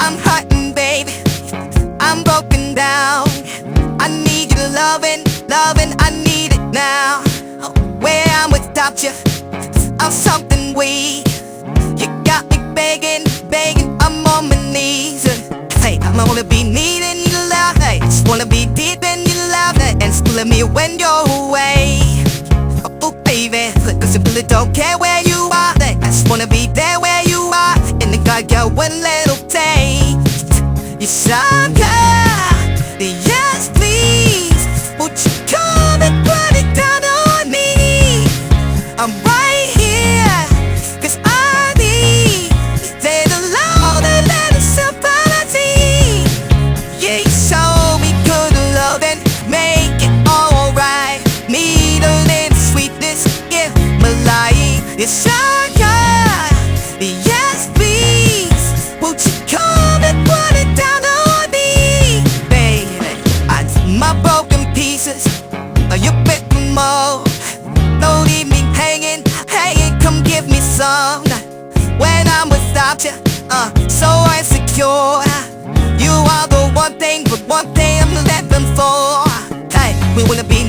I'm hurting, baby. I'm broken down. I need your loving, loving. I need it now. Where I'm without you, I'm something weak. You got me begging, begging. I'm on my knees. Hey, I wanna be needing your love. Hey, just wanna be deep in your love. And spilling me when you're away. Oh, baby, cause I really don't care where you are. I just wanna be there one little taste. You sucker. Yes, please. Would you come and put it down on me? I'm right here. Cause I need that alone and little sympathy. Yeah, you show me good love and make it alright. The little sweetness, yeah, my life. It's sugar. Yes, please. Come and put it down on me, baby? My broken pieces. You bit more? Don't leave me hanging, hanging. Come give me some. When I'm without you, uh, so insecure. You are the one thing, but one thing I'm living for. Hey, we wanna be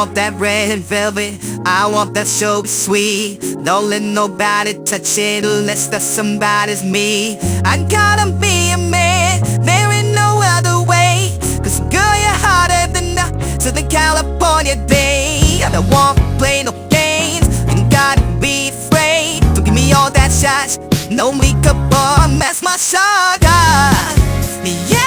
want that red velvet, I want that so sweet. Don't let nobody touch it unless that somebody's me. I gotta be a man, there ain't no other way. Cause girl, you're hotter than the Southern California day. I don't want to play no games, you gotta be afraid. Don't give me all that shots, no makeup on, that's my sugar. Yeah.